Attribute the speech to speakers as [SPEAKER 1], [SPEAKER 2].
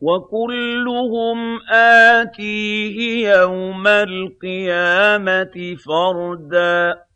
[SPEAKER 1] وَكُلُّهُمْ آتِيهِ يَوْمَ الْقِيَامَةِ فَرْدًا